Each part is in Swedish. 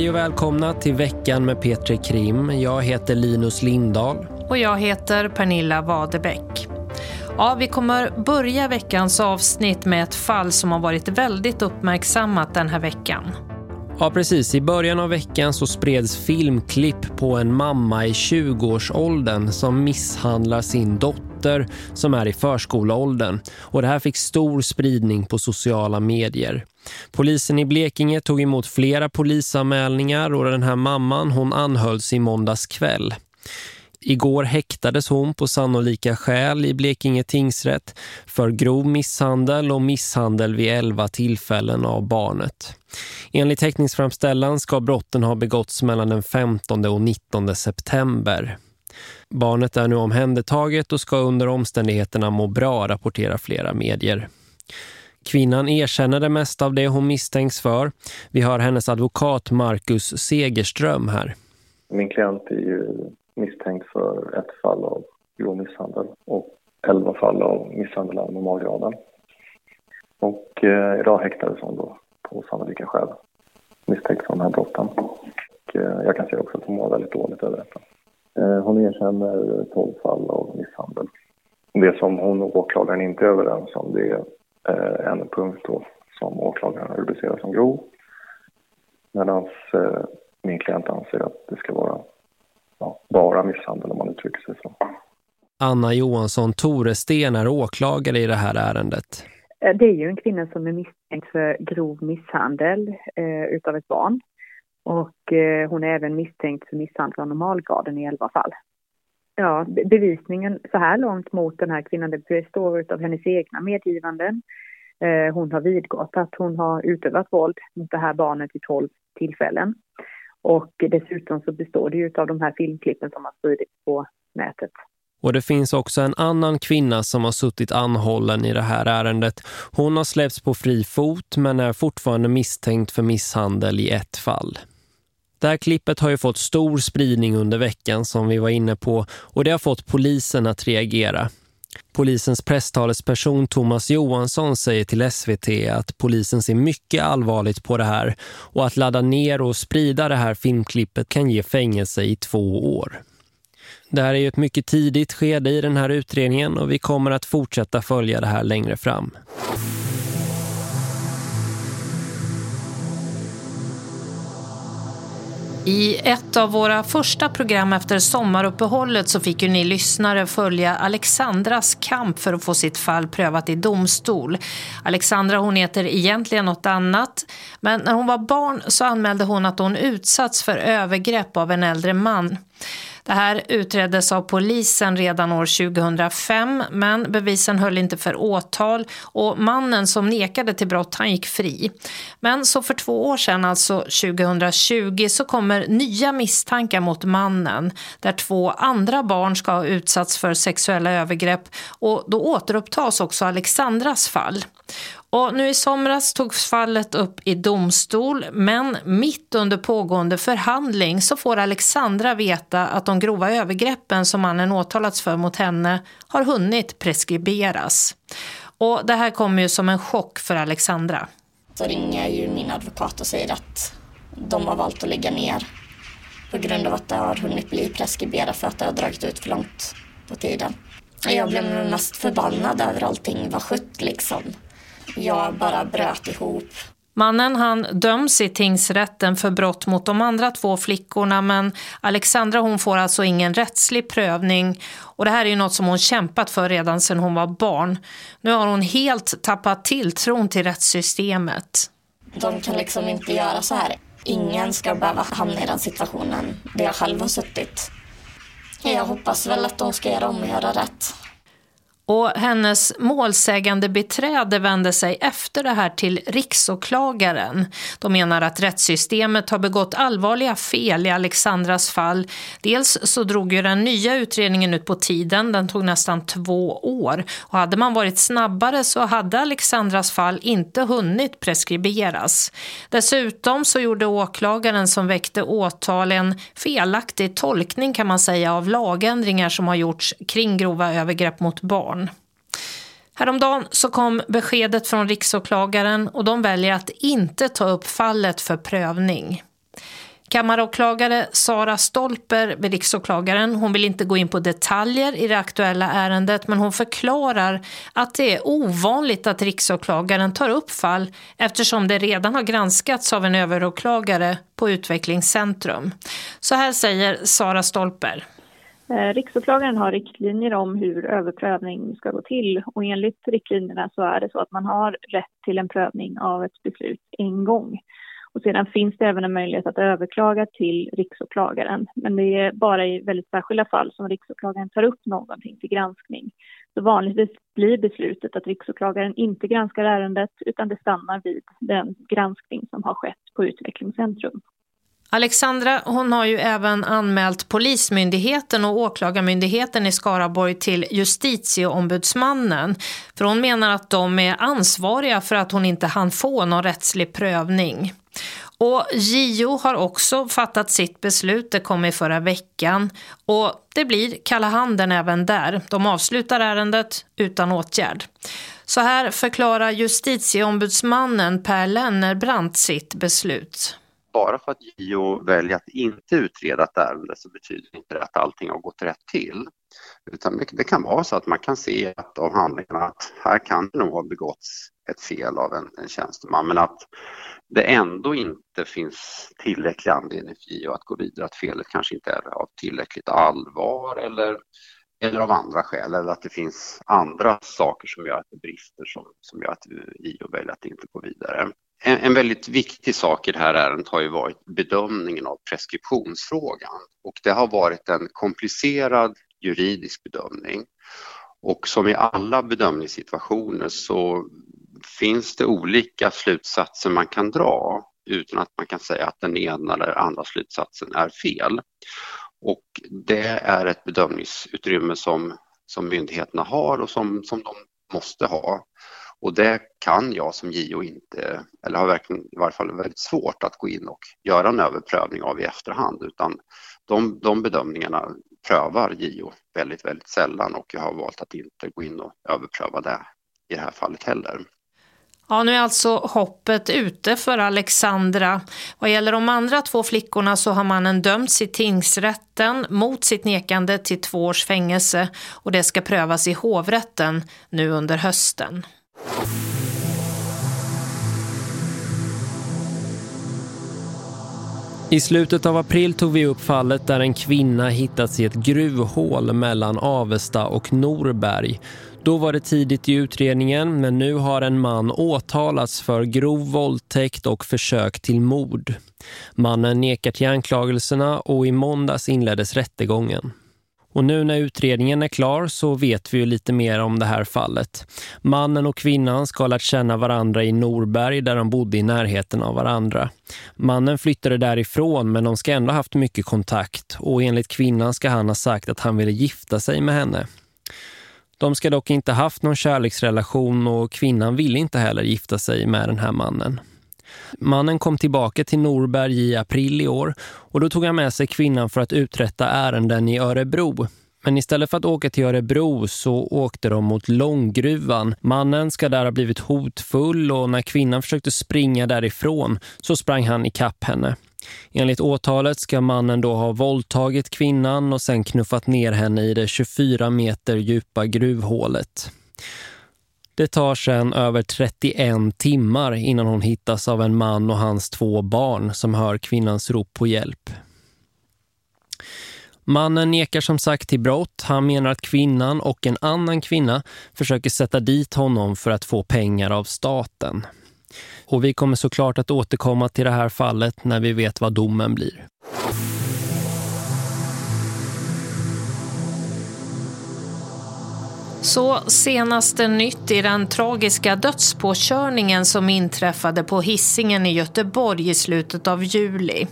Hej och välkomna till veckan med Petri Krim. Jag heter Linus Lindahl. Och jag heter Pernilla Wadebäck. Ja, vi kommer börja veckans avsnitt med ett fall som har varit väldigt uppmärksammat den här veckan. Ja, precis. I början av veckan så spreds filmklipp på en mamma i 20-årsåldern som misshandlar sin dotter som är i förskoleåldern. Och det här fick stor spridning på sociala medier. Polisen i Blekinge tog emot flera polisanmälningar och den här mamman hon anhölls i måndags kväll. Igår häktades hon på sannolika skäl i Blekinge tingsrätt för grov misshandel och misshandel vid elva tillfällen av barnet. Enligt häktningsframställan ska brotten ha begåtts mellan den 15 och 19 september. Barnet är nu omhändertaget och ska under omständigheterna må bra, rapporterar flera medier. Kvinnan erkänner det mesta av det hon misstänks för. Vi har hennes advokat Marcus Segerström här. Min klient är ju misstänkt för ett fall av grov misshandel och elva fall av misshandel av normalgraden. Och eh, idag häktades hon då på sannolika skäl misstänkt för de här brotten. Och, eh, jag kan säga också att hon mår väldigt dåligt över detta. Eh, hon erkänner 12 fall av misshandel. Det som hon och åklagaren inte är överens om det är eh, en punkt då som åklagaren rubricerar som grov. Medan eh, min klient anser att det ska vara ja, bara misshandel om man uttrycker sig så. Anna Johansson Toresten är åklagare i det här ärendet. Det är ju en kvinna som är misstänkt för grov misshandel eh, utav ett barn. Och eh, hon är även misstänkt för misshandel av normalgraden i elva fall. Ja, bevisningen så här långt mot den här kvinnan det består av hennes egna medgivanden. Eh, hon har vidgått att hon har utövat våld mot det här barnet i tolv tillfällen. Och dessutom så består det ju av de här filmklippen som har spridits på nätet. Och det finns också en annan kvinna som har suttit anhållen i det här ärendet. Hon har släppts på fri fot men är fortfarande misstänkt för misshandel i ett fall. Det här klippet har ju fått stor spridning under veckan som vi var inne på och det har fått polisen att reagera. Polisens presstalesperson Thomas Johansson säger till SVT att polisen ser mycket allvarligt på det här och att ladda ner och sprida det här filmklippet kan ge fängelse i två år. Det här är ju ett mycket tidigt skede i den här utredningen och vi kommer att fortsätta följa det här längre fram. I ett av våra första program efter sommaruppehållet så fick ju ni lyssnare följa Alexandras kamp för att få sitt fall prövat i domstol. Alexandra hon heter egentligen något annat men när hon var barn så anmälde hon att hon utsatts för övergrepp av en äldre man. Det här utreddes av polisen redan år 2005 men bevisen höll inte för åtal och mannen som nekade till brott han gick fri. Men så för två år sedan, alltså 2020, så kommer nya misstankar mot mannen där två andra barn ska ha utsatts för sexuella övergrepp och då återupptas också Alexandras fall. Och nu i somras togs fallet upp i domstol men mitt under pågående förhandling så får Alexandra veta att de grova övergreppen som mannen åtalats för mot henne har hunnit preskriberas. Och det här kommer ju som en chock för Alexandra. Så ringer ju min advokat och säger att de har valt att lägga ner på grund av att det har hunnit bli preskriberat för att det har dragit ut för långt på tiden. Jag blev mest förbannad över allting var skött liksom jag bara bröt ihop. Mannen han döms i tingsrätten för brott mot de andra två flickorna men Alexandra hon får alltså ingen rättslig prövning och det här är ju något som hon kämpat för redan sedan hon var barn. Nu har hon helt tappat tilltron till rättssystemet. De kan liksom inte göra så här. Ingen ska behöva hamna i den situationen där jag själv har suttit. Jag hoppas väl att de ska göra om och göra rätt. Och hennes målsägande beträde vände sig efter det här till riksåklagaren. De menar att rättssystemet har begått allvarliga fel i Alexandras fall. Dels så drog ju den nya utredningen ut på tiden, den tog nästan två år. Och hade man varit snabbare så hade Alexandras fall inte hunnit preskriberas. Dessutom så gjorde åklagaren som väckte åtal en felaktig tolkning kan man säga av lagändringar som har gjorts kring grova övergrepp mot barn. Häromdagen så kom beskedet från riksåklagaren och de väljer att inte ta upp fallet för prövning. Kammaråklagare Sara Stolper vid riksåklagaren, hon vill inte gå in på detaljer i det aktuella ärendet men hon förklarar att det är ovanligt att riksåklagaren tar upp fall eftersom det redan har granskats av en överåklagare på Utvecklingscentrum. Så här säger Sara Stolper. Eh, riksåklagaren har riktlinjer om hur överprövning ska gå till och enligt riktlinjerna så är det så att man har rätt till en prövning av ett beslut en gång. Och sedan finns det även en möjlighet att överklaga till riksåklagaren. Men det är bara i väldigt särskilda fall som riksåklagaren tar upp någonting till granskning. Så vanligtvis blir beslutet att riksåklagaren inte granskar ärendet utan det stannar vid den granskning som har skett på Utvecklingscentrum. Alexandra hon har ju även anmält Polismyndigheten och Åklagarmyndigheten i Skaraborg till justitieombudsmannen. För hon menar att de är ansvariga för att hon inte hann få någon rättslig prövning. Och JO har också fattat sitt beslut, det kom i förra veckan. Och det blir kalla handen även där. De avslutar ärendet utan åtgärd. Så här förklarar justitieombudsmannen Per Lennerbrandt sitt beslut bara för att JO väljer att inte utreda ett ärende så betyder inte det att allting har gått rätt till. Utan det kan vara så att man kan se att av handlingarna att här kan det nog ha begåtts ett fel av en, en tjänsteman men att det ändå inte finns tillräcklig anledning för JO att gå vidare, att felet kanske inte är av tillräckligt allvar eller, eller av andra skäl eller att det finns andra saker som gör att det brister som, som gör att JO väljer att inte gå vidare. En, en, väldigt viktig sak i det här ärendet har ju varit bedömningen av preskriptionsfrågan och det har varit en komplicerad juridisk bedömning. Och som i alla bedömningssituationer så finns det olika slutsatser man kan dra utan att man kan säga att den ena eller andra slutsatsen är fel. Och det är ett bedömningsutrymme som, som myndigheterna har och som, som de måste ha. Och det kan jag som JO inte, eller har verkligen i varje fall väldigt svårt att gå in och göra en överprövning av i efterhand utan de, de bedömningarna prövar JO väldigt, väldigt sällan och jag har valt att inte gå in och överpröva det i det här fallet heller. Ja, nu är alltså hoppet ute för Alexandra. Vad gäller de andra två flickorna så har mannen dömts i tingsrätten mot sitt nekande till två års fängelse och det ska prövas i hovrätten nu under hösten. I slutet av april tog vi upp fallet där en kvinna hittats i ett gruvhål mellan Avesta och Norberg. Då var det tidigt i utredningen men nu har en man åtalats för grov våldtäkt och försök till mord. Mannen nekar till anklagelserna och i måndags inleddes rättegången. Och nu när utredningen är klar så vet vi ju lite mer om det här fallet. Mannen och kvinnan ska ha lärt känna varandra i Norberg där de bodde i närheten av varandra. Mannen flyttade därifrån men de ska ändå ha haft mycket kontakt och enligt kvinnan ska han ha sagt att han ville gifta sig med henne. De ska dock inte haft någon kärleksrelation och kvinnan ville inte heller gifta sig med den här mannen. Mannen kom tillbaka till Norberg i april i år och då tog han med sig kvinnan för att uträtta ärenden i Örebro. Men istället för att åka till Örebro så åkte de mot Långgruvan. Mannen ska där ha blivit hotfull och när kvinnan försökte springa därifrån så sprang han i kapp henne. Enligt åtalet ska mannen då ha våldtagit kvinnan och sen knuffat ner henne i det 24 meter djupa gruvhålet. Det tar sedan över 31 timmar innan hon hittas av en man och hans två barn som hör kvinnans rop på hjälp. Mannen nekar som sagt till brott. Han menar att kvinnan och en annan kvinna försöker sätta dit honom för att få pengar av staten. Och vi kommer såklart att återkomma till det här fallet när vi vet vad domen blir. Så senaste nytt i den tragiska dödspåkörningen som inträffade på hissingen i Göteborg i slutet av juli.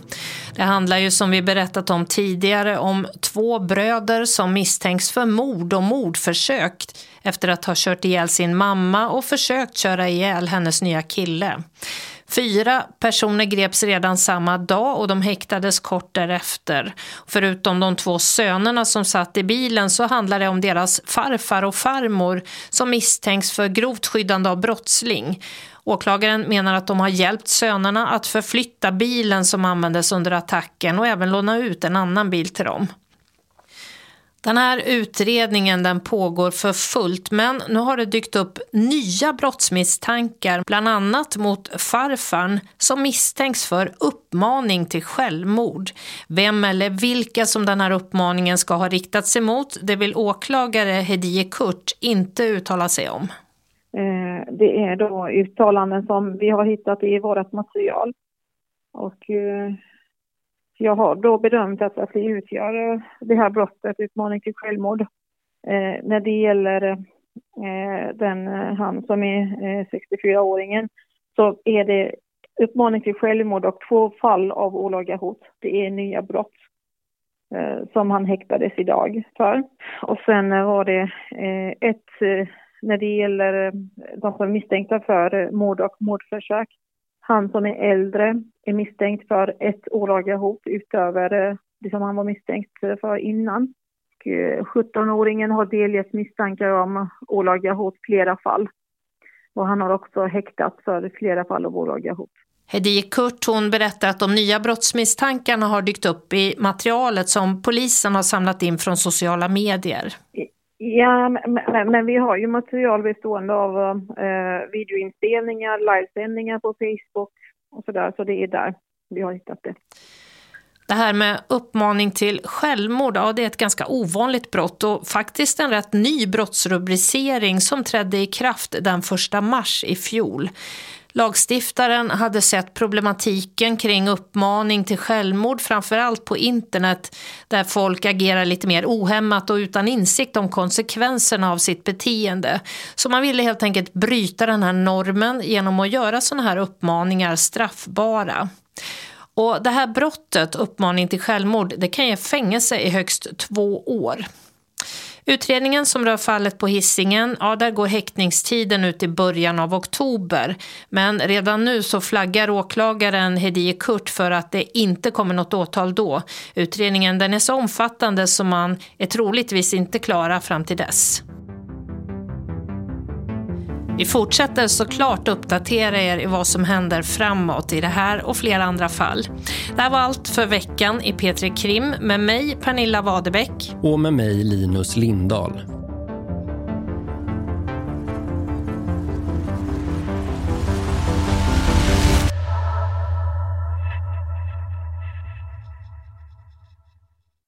Det handlar ju som vi berättat om tidigare om två bröder som misstänks för mord och mordförsök efter att ha kört ihjäl sin mamma och försökt köra ihjäl hennes nya kille. Fyra personer greps redan samma dag och de häktades kort därefter. Förutom de två sönerna som satt i bilen så handlar det om deras farfar och farmor som misstänks för grovt skyddande av brottsling. Åklagaren menar att de har hjälpt sönerna att förflytta bilen som användes under attacken och även låna ut en annan bil till dem. Den här utredningen den pågår för fullt men nu har det dykt upp nya brottsmisstankar bland annat mot farfarn som misstänks för uppmaning till självmord. Vem eller vilka som den här uppmaningen ska ha riktats emot det vill åklagare Hedie Kurt inte uttala sig om. Eh, det är då uttalanden som vi har hittat i vårt material. Och eh, jag har då bedömt att, att det utgör eh, det här brottet, utmaning till självmord. Eh, när det gäller eh, den, eh, han som är eh, 64-åringen så är det uppmaning till självmord och två fall av olaga hot. Det är nya brott eh, som han häktades idag för. Och sen var det eh, ett, eh, när det gäller de som är misstänkta för mord och mordförsök han som är äldre är misstänkt för ett olaga hot utöver det som han var misstänkt för innan. 17-åringen eh, har delgetts misstankar om olaga hot flera fall. Och han har också häktats för flera fall av olaga hot. Hedie Kurt hon berättar att de nya brottsmisstankarna har dykt upp i materialet som polisen har samlat in från sociala medier. Ja, men, men, vi har ju material bestående av eh, videoinspelningar, livesändningar på Facebook och sådär, så det är där vi har hittat det. Det här med uppmaning till självmord, ja, det är ett ganska ovanligt brott och faktiskt en rätt ny brottsrubricering som trädde i kraft den 1 mars i fjol. Lagstiftaren hade sett problematiken kring uppmaning till självmord framförallt på internet där folk agerar lite mer ohämmat och utan insikt om konsekvenserna av sitt beteende. Så man ville helt enkelt bryta den här normen genom att göra sådana här uppmaningar straffbara. Och det här brottet, uppmaning till självmord, det kan ge fängelse i högst två år. Utredningen som rör fallet på hissingen, ja där går häktningstiden ut i början av oktober. Men redan nu så flaggar åklagaren Hedie Kurt för att det inte kommer något åtal då. Utredningen den är så omfattande som man är troligtvis inte klara fram till dess. Vi fortsätter såklart uppdatera er i vad som händer framåt i det här och flera andra fall. Det här var allt för veckan i P3 Krim med mig Pernilla Wadebäck. Och med mig Linus Lindahl.